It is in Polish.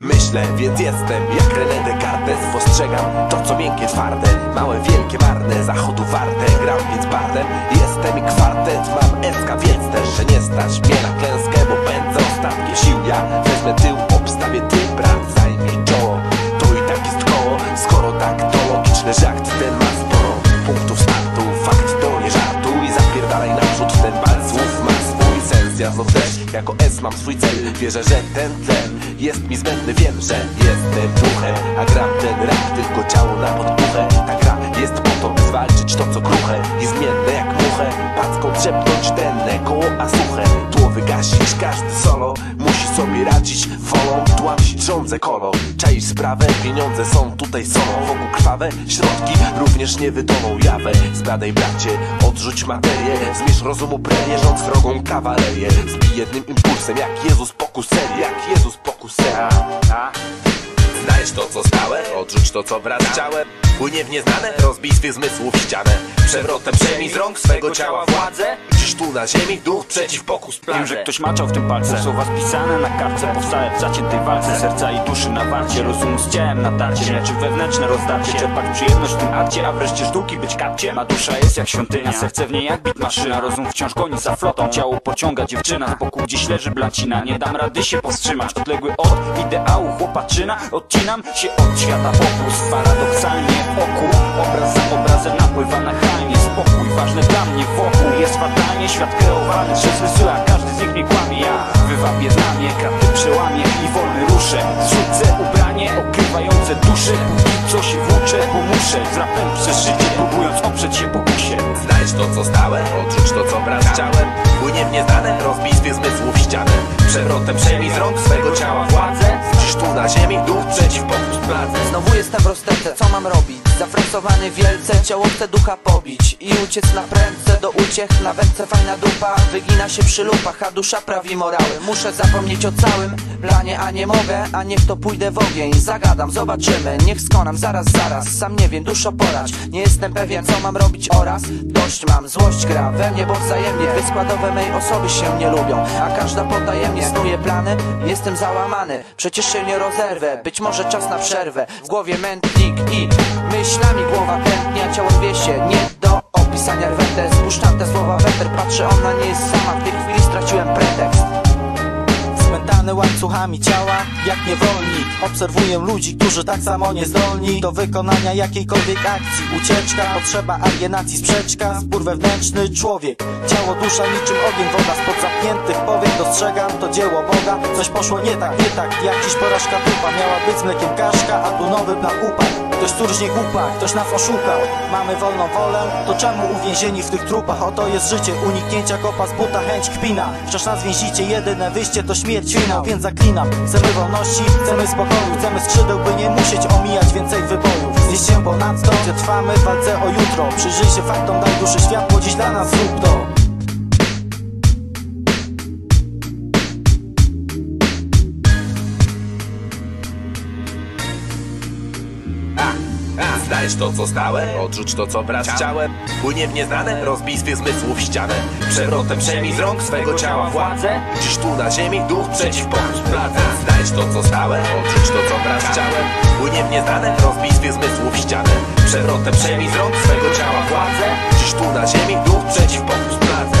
Myśl, myślę, więc jestem jak René Descartes. Postrzegam to co miękkie, twarde. Małe, wielkie, marne, zachodu warte. Gram więc bardem, jestem i kwartet. Mam eska, więc też, że nie stać mnie na klęskę Bo pędzę ostatnie sił Ja wezmę tył, też, jako S mam swój cel. Wierzę, że ten tlen jest mi zbędny. Wiem, że jestem duchem A gram ten rap, tylko ciało na podpuchę. Ta gra jest po to, by zwalczyć to co kruche I zmienne jak muchę. Packą trzepnąć rządzę kolo Czaisz sprawę, pieniądze są tutaj solą Wokół krwawe, środki również nie wytoną jawę Zbadaj bracie, odrzuć materię. Zmierz rozumu prerię, rząd wrogą kawalerię. Zbij jednym impulsem, jak Jezus pokuseli Jak Jezus pokuseli Znajdź to co stałe, odrzuć to co wraz z ciałem. Płynie w nieznane, rozbij swych zmysłów ścianę. Przewrotem przejmij z rąk swego ciała władzę. Dziś tu na ziemi, duch przeciw pokus Wiem, plaże że ktoś maczał w tym palce. Słowa spisane na kartce Powstałe w zaciętej walce. Serca i duszy na warcie Rozumu z ciałem na tarcie. Leczy wewnętrzne rozdarcie. Czerpać przyjemność w tym akcie A wreszcie sztuki być kapcie Ma dusza jest jak świątynia Serce w niej jak bit maszyna. Rozum wciąż goni za flotą. Ciało pociąga dziewczyna Z boku gdzieś leży blacina Nie dam rady się powstrzymać. Odległy od ideału chłopaczyna Się od świata pokus Paradoksalnie wokół. Obraz za obrazem napływa nachalnie Spokój ważny dla mnie wokół Jest fatalnie. Świat kreowany przez zmysły A każdy z nich mnie kłamie. Ja wywabię znamie, kraty przełamię I wolny ruszę. Zrzucę ubranie okrywające duszę. Póki co się włóczę, bo muszę Z rapem przez życie próbując oprzeć się pokusie Znajdź to co stałe, odrzuć to co wraz z ciałem Płynie w nieznane, rozbij zmysłów ścianę Przewrotem przejmij z rąk swego ciała władzę tu na ziemi, duch przeciw pokus pladze Znowu jestem w rozterce, co mam robić? Zafransowany wielce, ciało chce ducha pobić. I uciec na prędce, do uciech na wędce fajna dupa. Wygina się przy lupach, a dusza prawi morały. Muszę zapomnieć o całym planie, a nie mogę A niech to pójdę w ogień, zagadam, zobaczymy Niech skonam, zaraz, zaraz, sam nie wiem, duszo porać. Nie jestem pewien, co mam robić oraz Dość mam, złość gra we mnie, bo wzajemnie. Dwie składowe mej osoby się nie lubią A każda potajemnie snuje plany. Jestem załamany, przecież się nie rozerwę. Być może czas na przerwę. W głowie mętlik i myślami głowa tętnia Ciało wie się, nie do opisania. Rwetę Spuszczam te słowa. Weter, patrzę ona nie jest sama. W tej chwili Spętany łańcuchami ciała, jak niewolnik Obserwuję ludzi, którzy tak samo niezdolni Do wykonania jakiejkolwiek akcji. Ucieczka, potrzeba alienacji, sprzeczka. Spór wewnętrzny, człowiek. Ciało, dusza, niczym ogień, woda Spod zamkniętych powiek. Dostrzegam To dzieło Boga, coś poszło nie tak, nie tak. Jakiś porażka trupa, miała być z mlekiem kaszka A tu nowy plan upadł. Ktoś turżnie głupa, ktoś nas oszukał Mamy wolną wolę, to czemu uwięzieni w tych trupach? Oto jest życie, uniknięcia kopa z buta, chęć kpina. Wciąż nas więzicie, jedyne wyjście to śmierć Więc zaklinam, chcemy wolności, chcemy spokoju Chcemy skrzydeł, by nie musieć omijać więcej wybojów Znieść się ponadto, gdzie trwamy w walce o jutro. Przyjrzyj się faktom, daj duszy światło, dziś dla nas zrób to Znajdź to co stałe, odrzuć to co wraz z ciałem Płynie w nieznane, rozbij zmysłów ścianę. Przewrotem przejmij z rąk swego ciała władzę. Dziś tu na ziemi, duch przeciw pokus pladze Znajdź to co stałe, odrzuć to co wraz z ciałem Płynie w nieznane, rozbij zmysłów ścianę. Przewrotem przejmij z rąk swego ciała władzę. Dziś tu na ziemi, duch przeciw pokus pladze